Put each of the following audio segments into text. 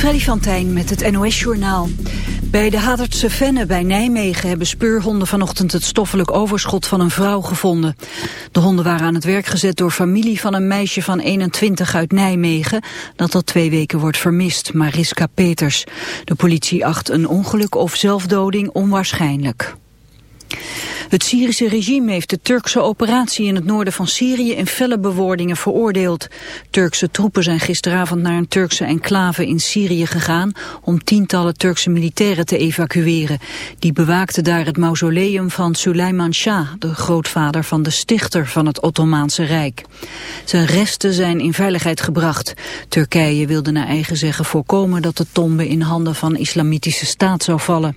Freddy van Tijn met het NOS-journaal. Bij de Hadertse Venne bij Nijmegen hebben speurhonden vanochtend het stoffelijk overschot van een vrouw gevonden. De honden waren aan het werk gezet door familie van een meisje van 21 uit Nijmegen, dat al twee weken wordt vermist, Mariska Peters. De politie acht een ongeluk of zelfdoding onwaarschijnlijk. Het Syrische regime heeft de Turkse operatie in het noorden van Syrië in felle bewoordingen veroordeeld. Turkse troepen zijn gisteravond naar een Turkse enclave in Syrië gegaan om tientallen Turkse militairen te evacueren. Die bewaakten daar het mausoleum van Suleiman Shah, de grootvader van de stichter van het Ottomaanse Rijk. Zijn resten zijn in veiligheid gebracht. Turkije wilde naar eigen zeggen voorkomen dat de tombe in handen van islamitische staat zou vallen.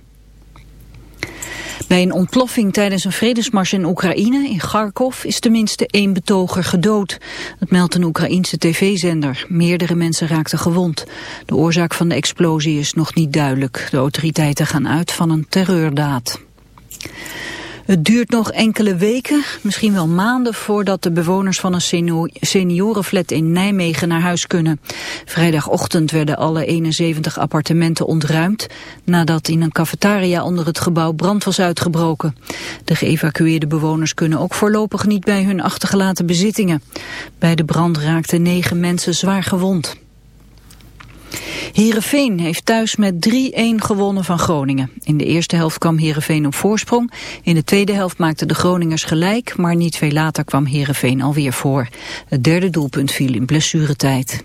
Bij een ontploffing tijdens een vredesmars in Oekraïne, in Kharkov, is tenminste één betoger gedood. Dat meldt een Oekraïense tv-zender. Meerdere mensen raakten gewond. De oorzaak van de explosie is nog niet duidelijk. De autoriteiten gaan uit van een terreurdaad. Het duurt nog enkele weken, misschien wel maanden, voordat de bewoners van een seniorenflat in Nijmegen naar huis kunnen. Vrijdagochtend werden alle 71 appartementen ontruimd, nadat in een cafetaria onder het gebouw brand was uitgebroken. De geëvacueerde bewoners kunnen ook voorlopig niet bij hun achtergelaten bezittingen. Bij de brand raakten negen mensen zwaar gewond. Heerenveen heeft thuis met 3-1 gewonnen van Groningen. In de eerste helft kwam Heerenveen op voorsprong. In de tweede helft maakten de Groningers gelijk, maar niet veel later kwam Heerenveen alweer voor. Het derde doelpunt viel in blessuretijd.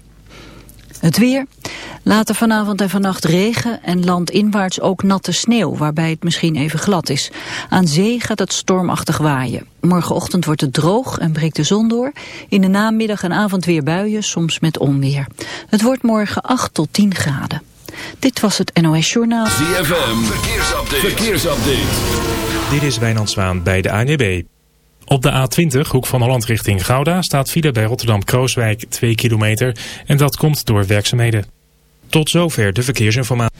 Het weer. Later vanavond en vannacht regen en landinwaarts ook natte sneeuw, waarbij het misschien even glad is. Aan zee gaat het stormachtig waaien. Morgenochtend wordt het droog en breekt de zon door. In de namiddag en avond weer buien, soms met onweer. Het wordt morgen 8 tot 10 graden. Dit was het NOS Journaal. ZFM, verkeersupdate. verkeersupdate. Dit is Wijnand Zwaan bij de ANWB. Op de A20, hoek van Holland richting Gouda, staat file bij Rotterdam-Krooswijk 2 kilometer. En dat komt door werkzaamheden. Tot zover de verkeersinformatie.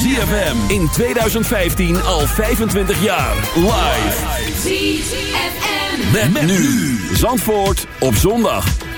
ZFM in 2015 al 25 jaar. Live. ZFM. Met, met nu. Zandvoort op zondag.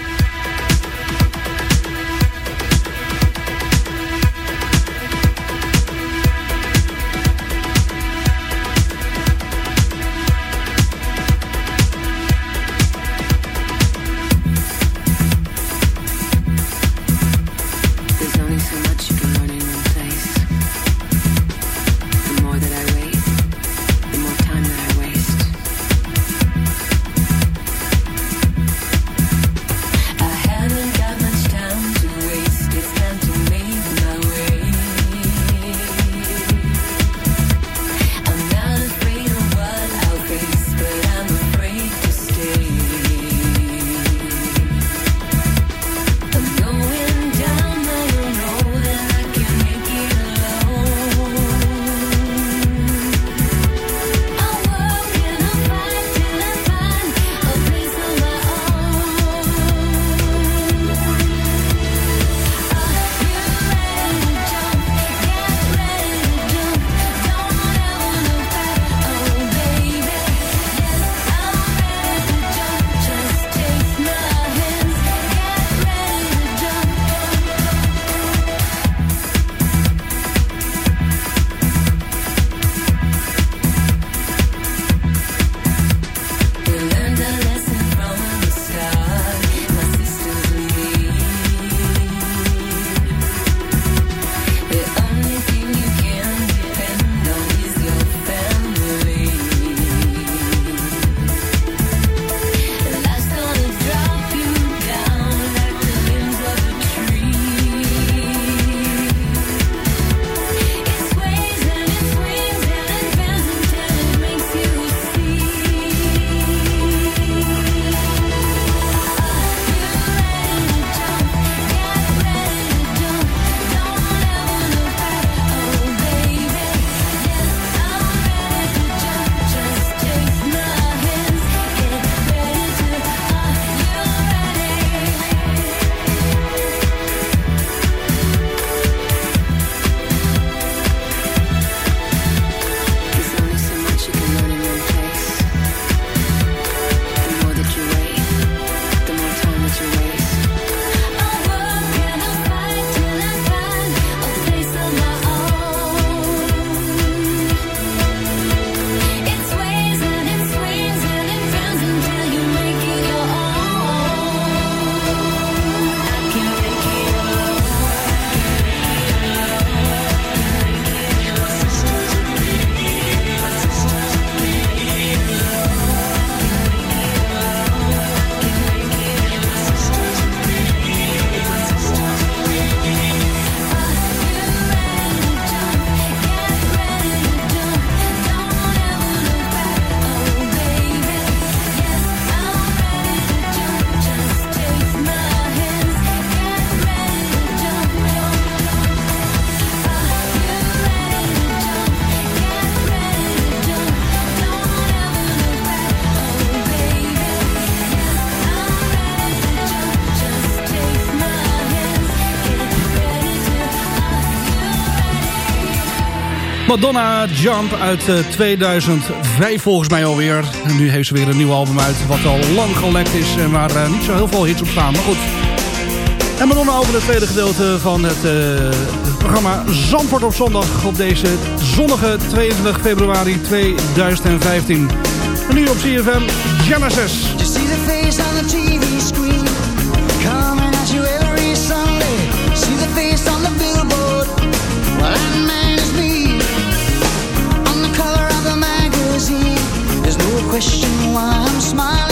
Madonna Jump uit eh, 2005 volgens mij alweer. En nu heeft ze weer een nieuw album uit wat al lang gelekt is en waar eh, niet zo heel veel hits op staan. Maar goed. En Madonna over het tweede gedeelte van het, eh, programma Zandvoort op zondag op deze zonnige 22 februari 2015. En nu op CFM Genesis. You see TV screen. question why I'm smiling.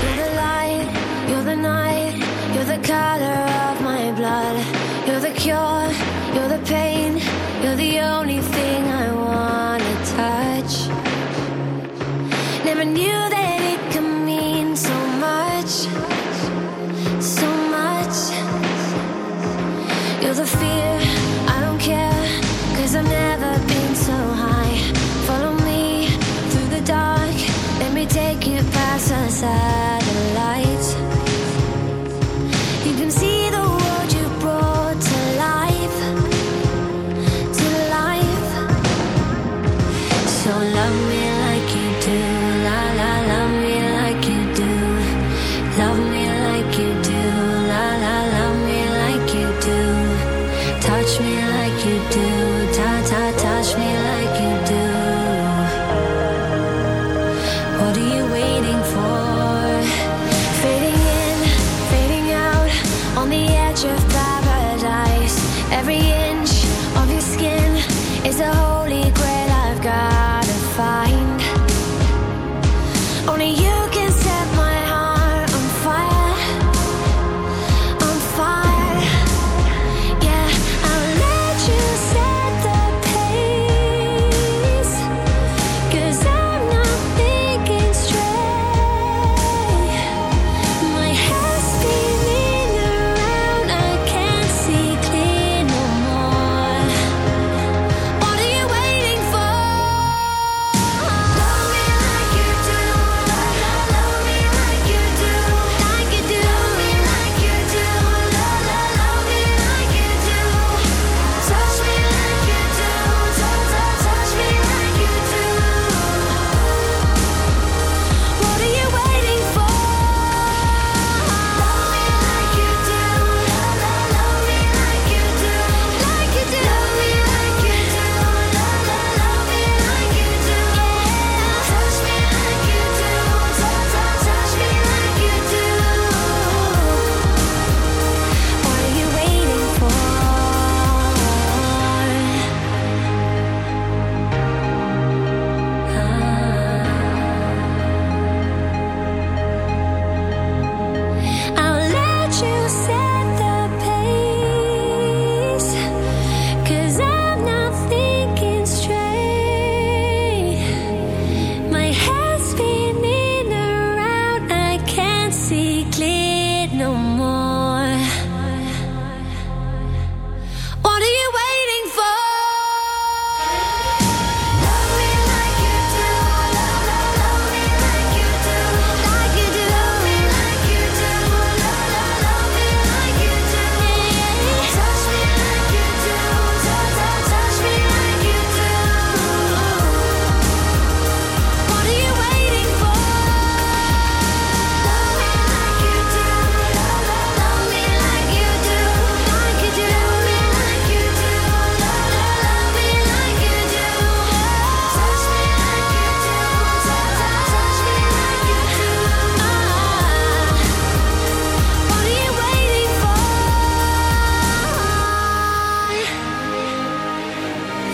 What do you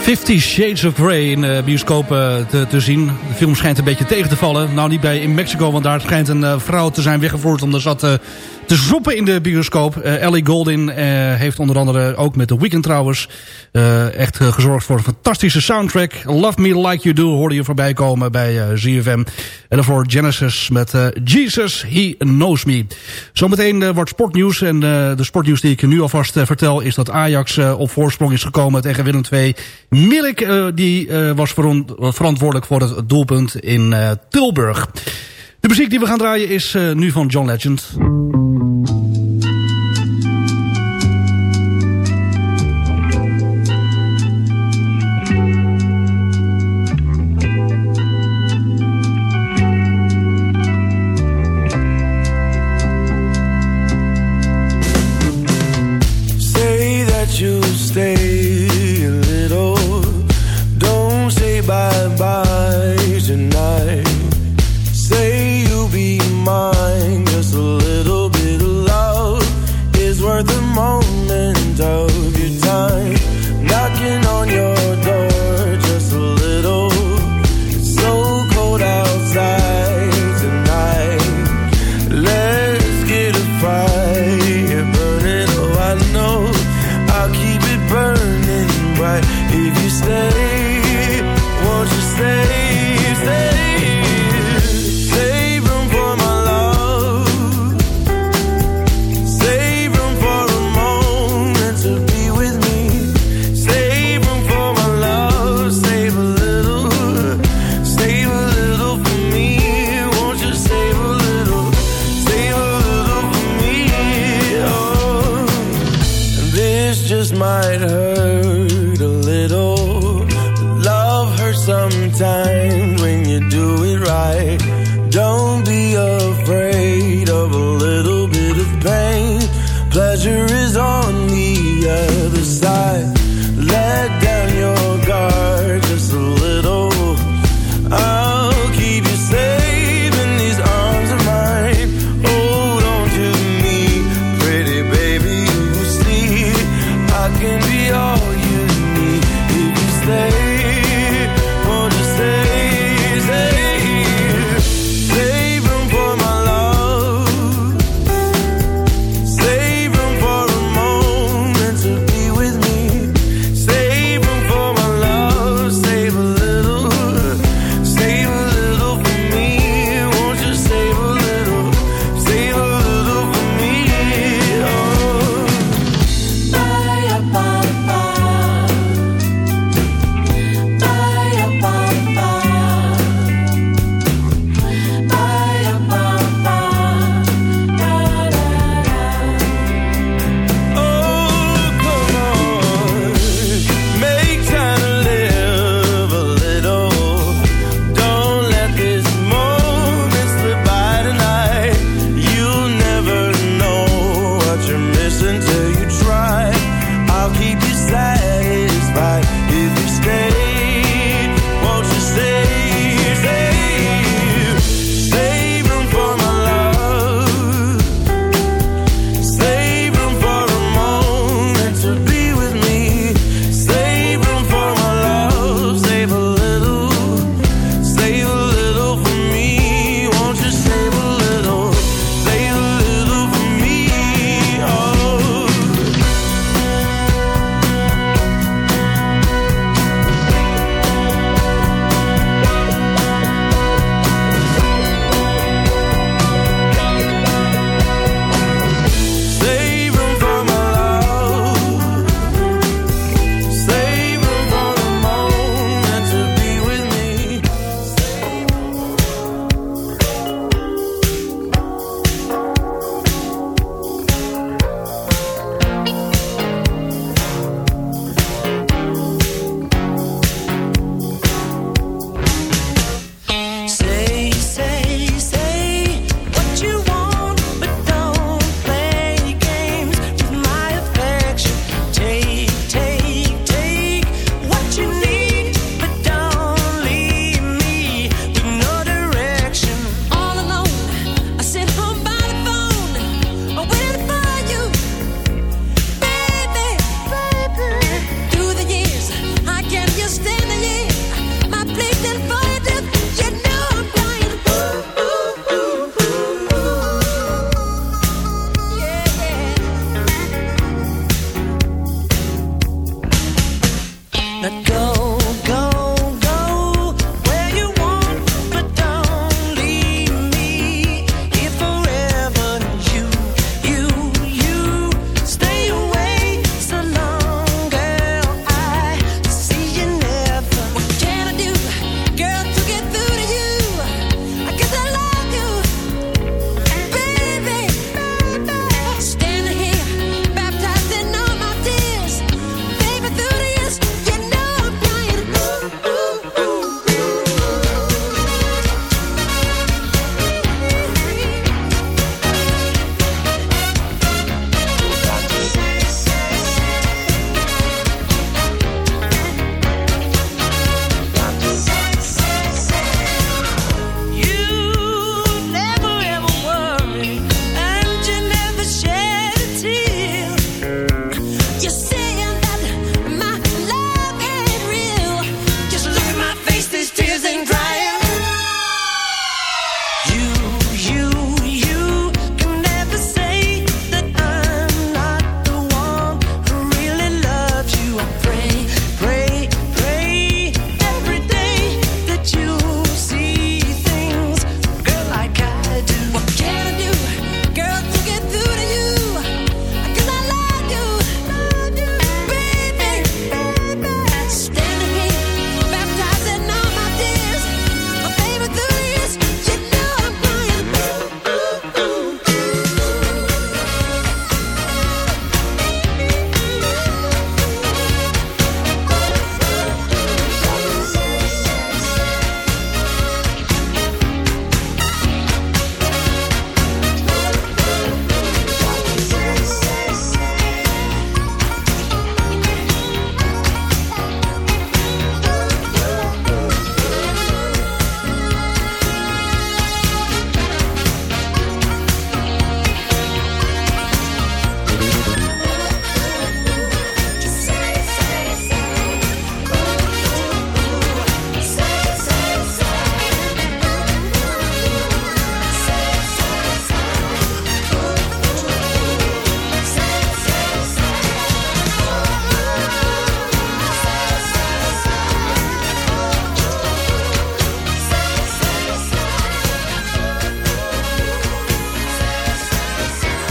Fifty Shades of Grey in eh, bioscopen eh, te, te, zien. De film schijnt een beetje tegen te vallen. Nou, niet bij in Mexico, want daar schijnt een eh, vrouw te zijn weggevoerd... omdat ze te zoppen in de bioscoop. Eh, Ellie Goldin eh, heeft onder andere ook met The Weeknd trouwens... Eh, echt gezorgd voor een fantastische soundtrack. Love Me Like You Do hoorde je voorbij komen bij ZFM. En daarvoor Genesis met Jesus He Knows Me. Zometeen wordt sportnieuws. En de sportnieuws die ik nu alvast vertel... is dat Ajax op voorsprong is gekomen tegen Willem twee. Milik die was verantwoordelijk voor het doelpunt in Tilburg. De muziek die we gaan draaien is eh, nu van John Legend.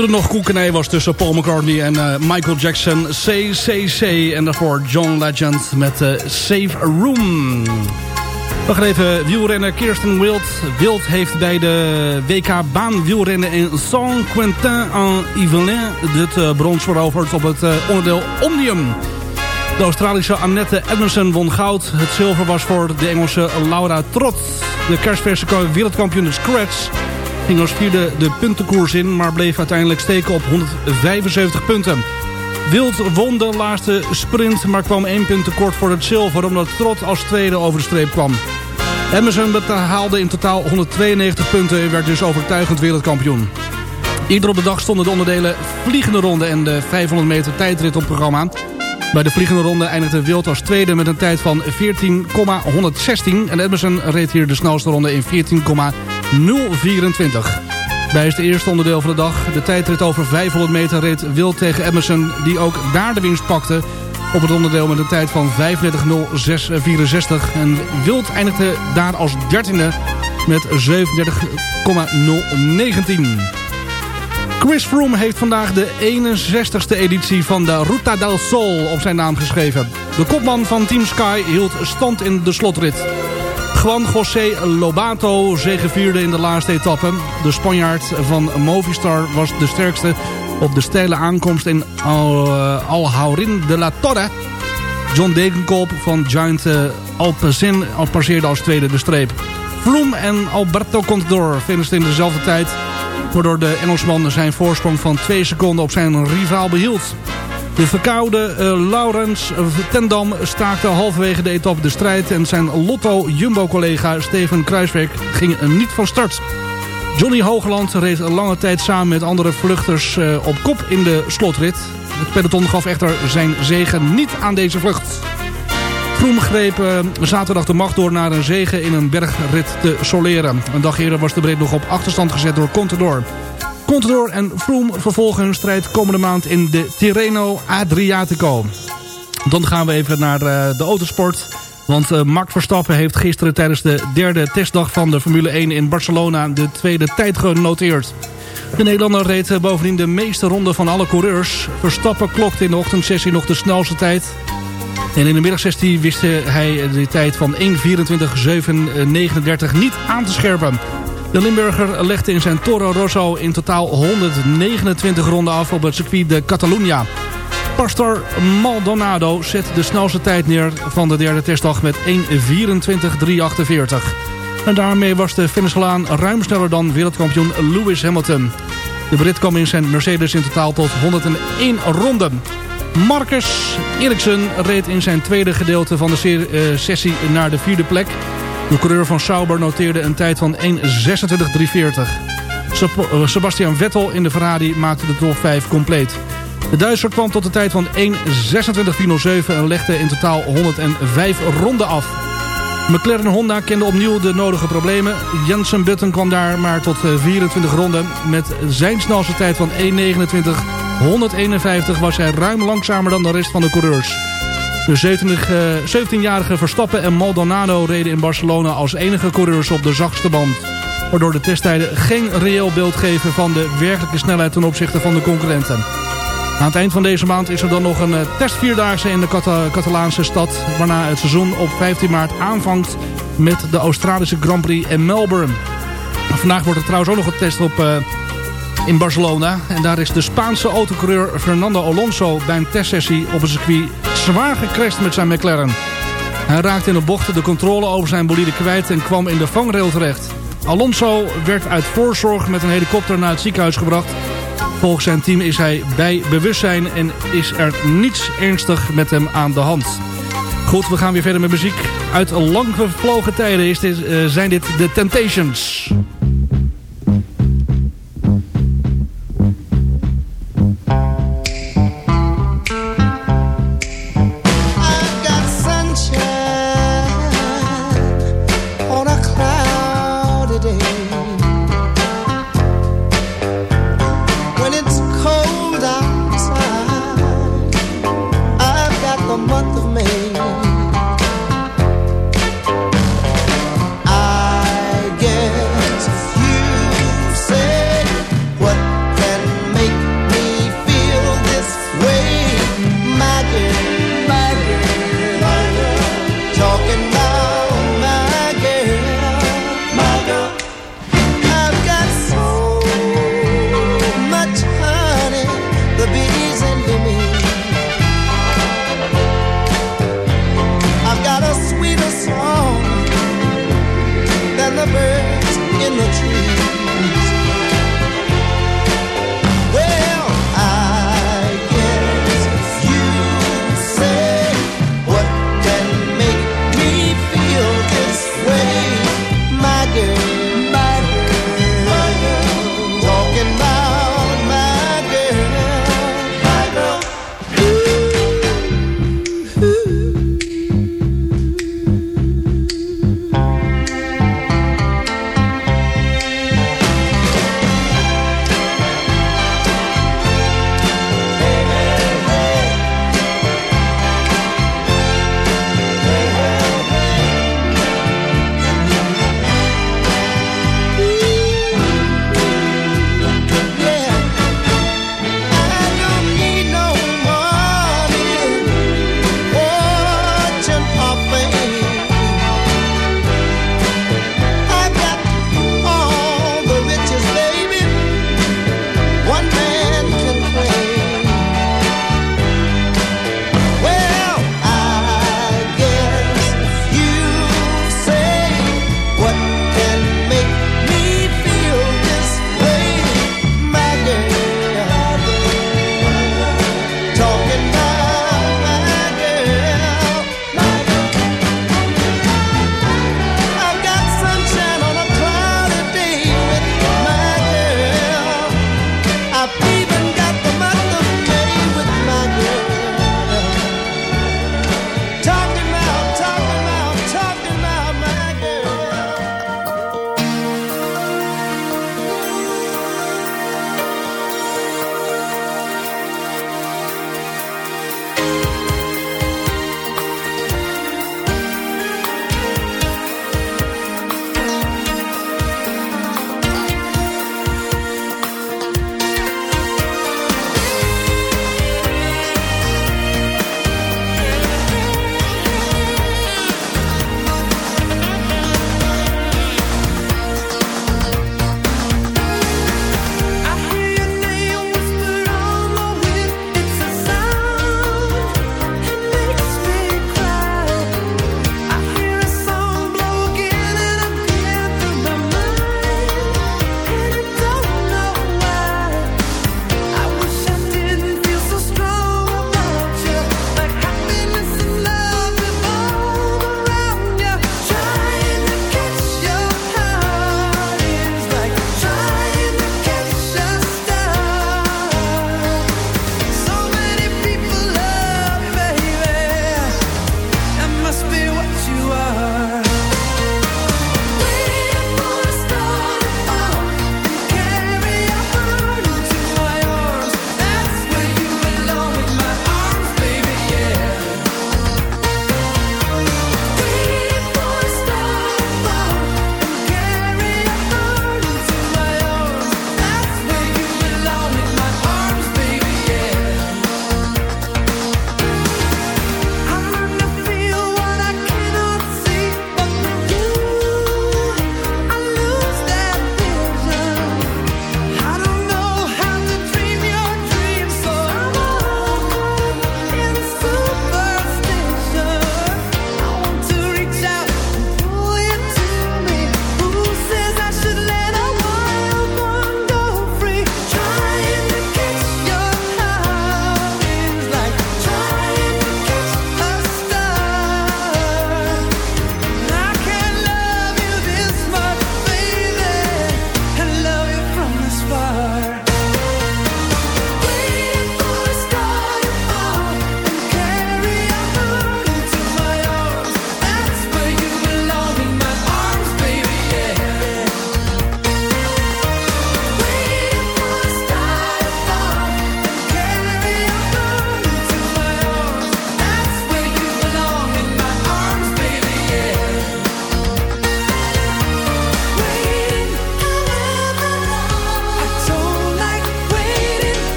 Toen nog koekenij was tussen Paul McCartney en eh, Michael Jackson. CCC. En daarvoor John Legend met eh, Save Room. We gaan even wielrenner Kirsten Wild. Wild heeft bij de WK baanwielrennen in Saint-Quentin-en-Yvelines... het eh, brons veroverd op het onderdeel Omnium. De Australische Annette Edmondson won goud. Het zilver was voor de Engelse Laura Trott. De kerstverse wereldkampioen Scratch ging als vierde de puntenkoers in... maar bleef uiteindelijk steken op 175 punten. Wild won de laatste sprint, maar kwam één punt tekort voor het zilver... omdat Trott als tweede over de streep kwam. Emerson behaalde in totaal 192 punten... en werd dus overtuigend wereldkampioen. Ieder op de dag stonden de onderdelen vliegende ronde... en de 500 meter tijdrit op programma... Bij de vliegende ronde eindigde Wild als tweede met een tijd van 14,116. En Edmondson reed hier de snelste ronde in 14,024. Bij het eerste onderdeel van de dag, de tijdrit over 500 meter, reed Wild tegen Edmondson... die ook daar de winst pakte op het onderdeel met een tijd van 35,0664. En Wild eindigde daar als dertiende met 37,019. Chris Froome heeft vandaag de 61ste editie van de Ruta del Sol op zijn naam geschreven. De kopman van Team Sky hield stand in de slotrit. Juan José Lobato zegevierde in de laatste etappe. De Spanjaard van Movistar was de sterkste op de steile aankomst in uh, Alhaurin de la Torre. John Degenkolb van Giant uh, Alpecin passeerde als tweede de streep. Froome en Alberto Contador finishten in dezelfde tijd waardoor de Engelsman zijn voorsprong van 2 seconden op zijn rivaal behield. De verkoude uh, Laurens Tendam staakte halverwege de etappe de strijd... en zijn Lotto-Jumbo-collega Steven Kruiswijk ging niet van start. Johnny Hoogland reed lange tijd samen met andere vluchters uh, op kop in de slotrit. Het peloton gaf echter zijn zegen niet aan deze vlucht. Vroom greep uh, zaterdag de macht door naar een zege in een bergrit te soleren. Een dag eerder was de breed nog op achterstand gezet door Contador. Contador en Froome vervolgen hun strijd komende maand in de Tirreno Adriatico. Dan gaan we even naar eh, de autosport. Want uh, Max Verstappen heeft gisteren tijdens de derde testdag van de Formule 1 in Barcelona de tweede tijd genoteerd. De Nederlander reed bovendien de meeste ronden van alle coureurs. Verstappen klokte in de ochtendsessie nog de snelste tijd. En in de middagsessie wist hij de tijd van 1.24.739 niet aan te scherpen. De Limburger legde in zijn Toro Rosso in totaal 129 ronden af op het circuit de Catalunya. Pastor Maldonado zet de snelste tijd neer van de derde testdag met 1.24.348. En daarmee was de Venezolaan ruim sneller dan wereldkampioen Lewis Hamilton. De Brit kwam in zijn Mercedes in totaal tot 101 ronden. Marcus Ericsson reed in zijn tweede gedeelte van de eh, sessie naar de vierde plek. De coureur van Sauber noteerde een tijd van 1.26.340. Eh, Sebastian Vettel in de Ferrari maakte de top 5 compleet. De Duitser kwam tot de tijd van 1.26.407 en legde in totaal 105 ronden af. McLaren Honda kende opnieuw de nodige problemen. Jensen Button kwam daar maar tot 24 eh, ronden. Met zijn snelste tijd van 1.29 151 was hij ruim langzamer dan de rest van de coureurs. De 17-jarige Verstappen en Maldonado reden in Barcelona als enige coureurs op de zachtste band. Waardoor de testtijden geen reëel beeld geven van de werkelijke snelheid ten opzichte van de concurrenten. Aan het eind van deze maand is er dan nog een eh, testvierdaagse in de Catalaanse stad. Waarna het seizoen op 15 maart aanvangt met de Australische Grand Prix in Melbourne. Vandaag wordt er trouwens ook nog getest op uh, in Barcelona. En daar is de Spaanse autocoureur Fernando Alonso bij een testsessie op een circuit zwaar gecrashed met zijn McLaren. Hij raakte in de bochten de controle over zijn bolide kwijt en kwam in de vangrail terecht. Alonso werd uit voorzorg met een helikopter naar het ziekenhuis gebracht. Volgens zijn team is hij bij bewustzijn en is er niets ernstig met hem aan de hand. Goed, we gaan weer verder met muziek. Uit lang gevlogen tijden is dit, uh, zijn dit The Temptations.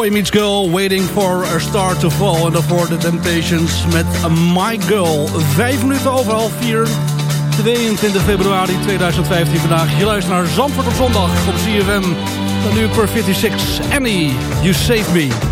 Boy Meets Girl, Waiting for a Star to Fall. En daarvoor The Temptations met My Girl. Vijf minuten over half vier. 22 februari 2015 vandaag. Je luistert naar Zandvoort op zondag op CFM. Dan nu per 56. Annie, You Save Me.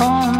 ZFM.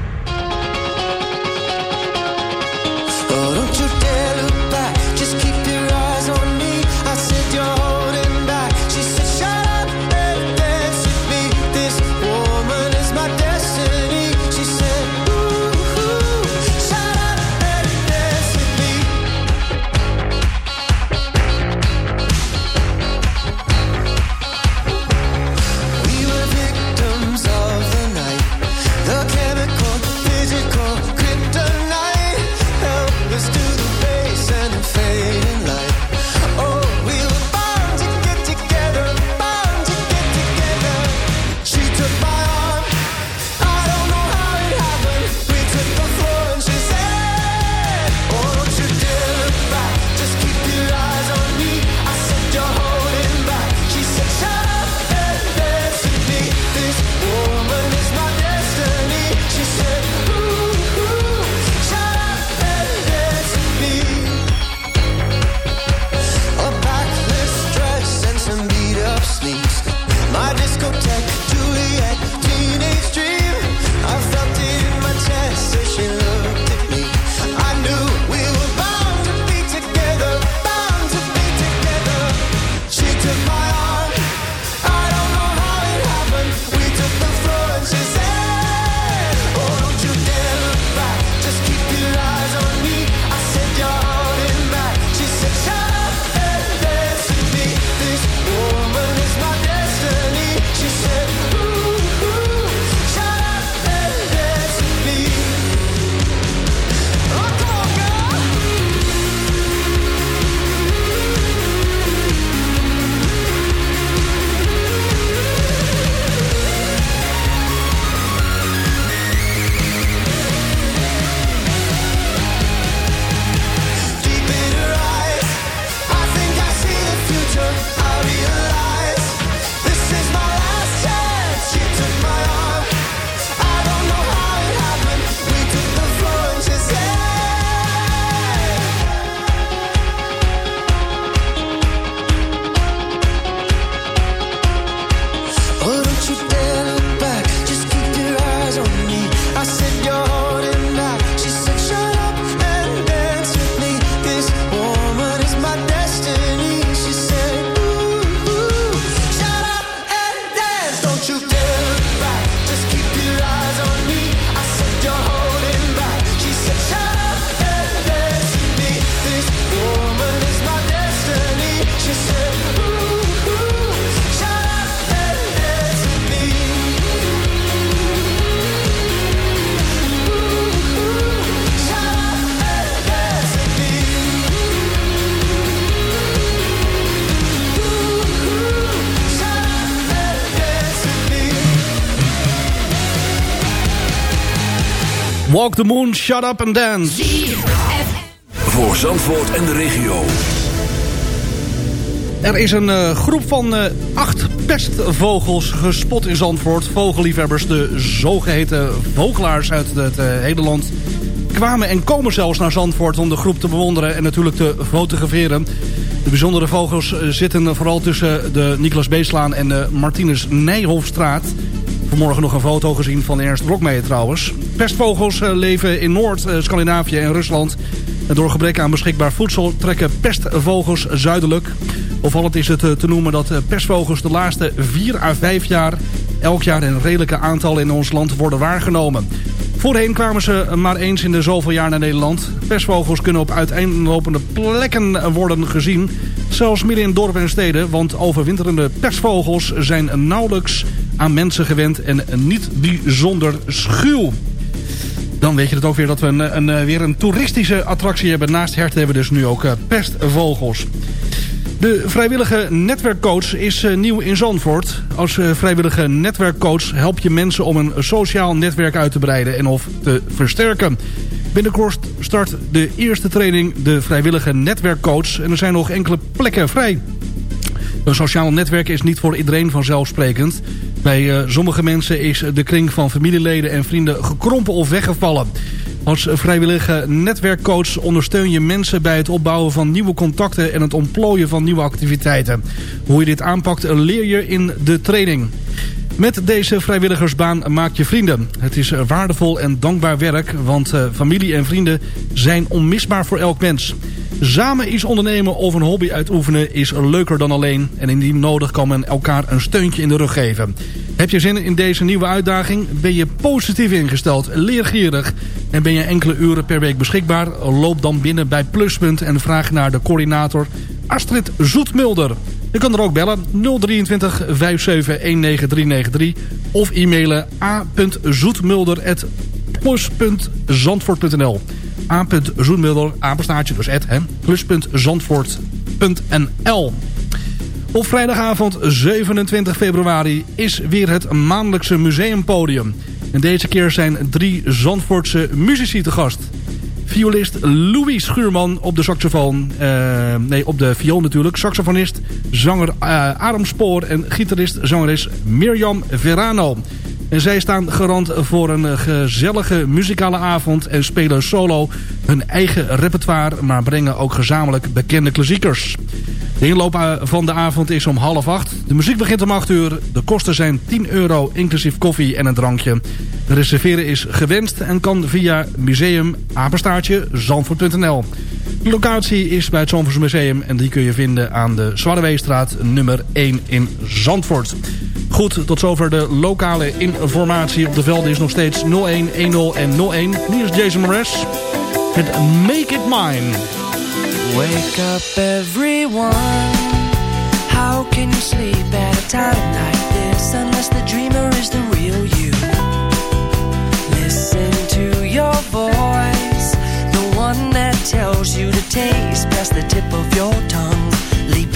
Walk the moon, shut up and dance. Voor Zandvoort en de regio. Er is een uh, groep van uh, acht pestvogels gespot in Zandvoort. Vogelliefhebbers, de zogeheten vogelaars uit het uh, hele land... kwamen en komen zelfs naar Zandvoort om de groep te bewonderen... en natuurlijk te fotograferen. De bijzondere vogels zitten vooral tussen de Niklas Beeslaan en de Martinus Nijhofstraat. Vanmorgen nog een foto gezien van Ernst Brokmeijer trouwens. Pestvogels leven in Noord-Scandinavië en Rusland... En door gebrek aan beschikbaar voedsel trekken pestvogels zuidelijk. Opvallend is het te noemen dat pestvogels de laatste 4 à 5 jaar... elk jaar in redelijke aantallen in ons land worden waargenomen. Voorheen kwamen ze maar eens in de zoveel jaar naar Nederland. Pestvogels kunnen op uiteenlopende plekken worden gezien. Zelfs midden in dorpen en steden. Want overwinterende pestvogels zijn nauwelijks aan mensen gewend en niet bijzonder schuw. Dan weet je het ook weer dat we een, een, weer een toeristische attractie hebben. Naast herten hebben we dus nu ook pestvogels. De vrijwillige netwerkcoach is nieuw in Zandvoort. Als vrijwillige netwerkcoach help je mensen om een sociaal netwerk uit te breiden en of te versterken. Binnenkort start de eerste training de vrijwillige netwerkcoach en er zijn nog enkele plekken vrij. Een sociaal netwerk is niet voor iedereen vanzelfsprekend. Bij uh, sommige mensen is de kring van familieleden en vrienden gekrompen of weggevallen. Als vrijwillige netwerkcoach ondersteun je mensen bij het opbouwen van nieuwe contacten en het ontplooien van nieuwe activiteiten. Hoe je dit aanpakt leer je in de training. Met deze vrijwilligersbaan maak je vrienden. Het is waardevol en dankbaar werk, want uh, familie en vrienden zijn onmisbaar voor elk mens. Samen iets ondernemen of een hobby uitoefenen is leuker dan alleen. En indien nodig kan men elkaar een steuntje in de rug geven. Heb je zin in deze nieuwe uitdaging? Ben je positief ingesteld, leergierig en ben je enkele uren per week beschikbaar? Loop dan binnen bij Pluspunt en vraag naar de coördinator Astrid Zoetmulder. Je kan er ook bellen 023 57 19393 of e-mailen a.zoetmulder.plus.zandvoort.nl a.zoetmulder, apenstaartje, dus hè, plus.zandvoort.nl Op vrijdagavond 27 februari is weer het maandelijkse museumpodium. En deze keer zijn drie Zandvoortse muzici te gast. Violist Louis Schuurman op de saxofoon. Uh, nee, op de viool natuurlijk. Saxofonist, zanger uh, Adam Spoor en gitarist, zangeres Mirjam Verano. En zij staan garant voor een gezellige muzikale avond en spelen solo hun eigen repertoire, maar brengen ook gezamenlijk bekende klassiekers. De inloop van de avond is om half acht. De muziek begint om 8 uur. De kosten zijn 10 euro inclusief koffie en een drankje. Reserveren is gewenst en kan via museum apenstaartje zandvoort.nl. De locatie is bij het Zandvoorts Museum en die kun je vinden aan de Zwaardeweestraat nummer 1 in Zandvoort. Goed, tot zover de lokale informatie. Op de velden is nog steeds 01, 10 en 01. Hier is Jason Mraz met Make It Mine. Wake up everyone How can you sleep at a time like this Unless the dreamer is the real you Listen to your voice The one that tells you to taste Past the tip of your tongue Leap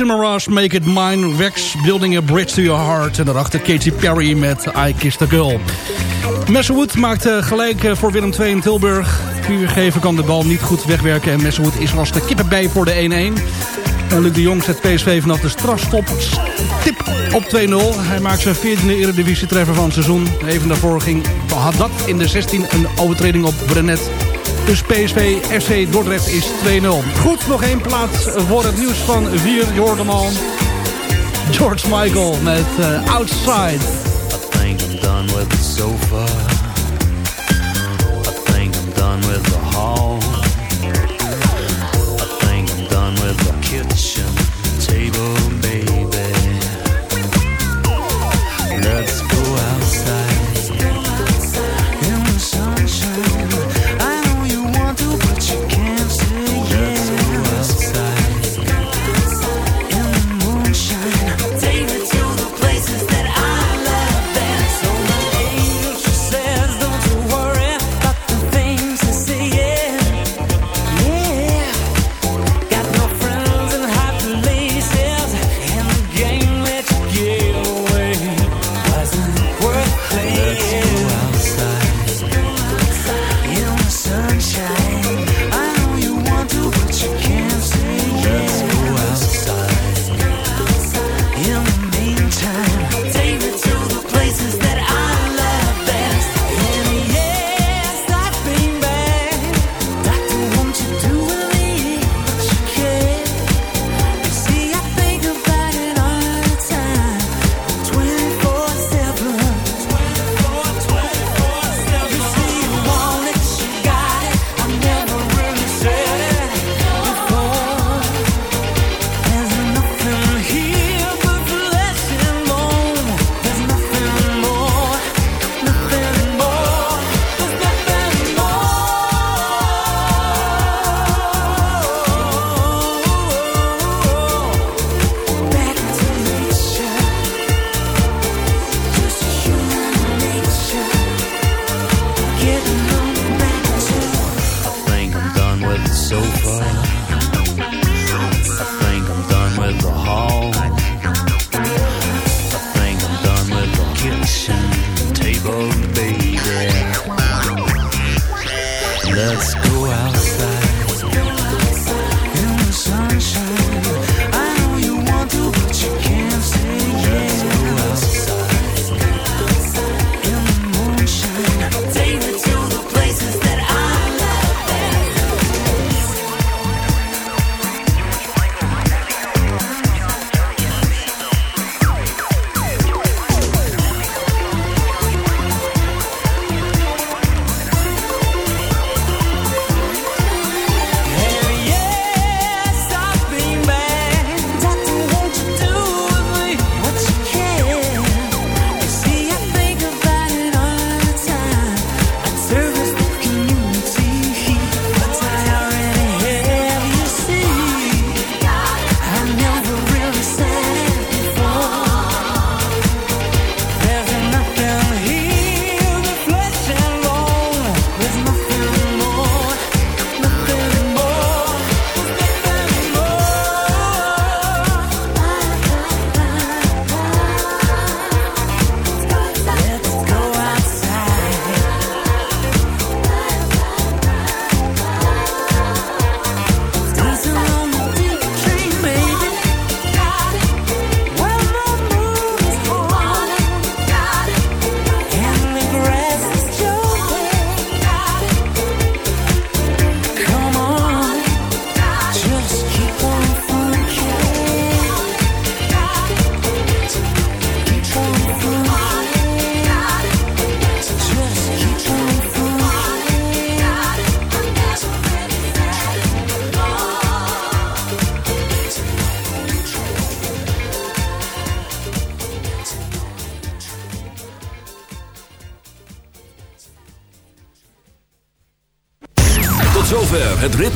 Jason Make It Mine, Rex Building a Bridge to Your Heart. En daarachter Katy Perry met I Kissed a Girl. Messerwood maakt gelijk eh, voor Willem II in Tilburg. Vuurgever kan de bal niet goed wegwerken en Messerwood is als de kippenbij voor de 1-1. Luc de Jong zet PSV vanaf de strafstop. Tip op 2-0. Hij maakt zijn 14e eredivisie-treffer van het seizoen. Even daarvoor ging, Haddad in de 16 een overtreding op Brenet. Dus PSV FC Dordrecht is 2-0. Goed, nog één plaats voor het nieuws van Wier Jordeman. George Michael met eh, Outside. I think I'm done with so far. I think I'm done with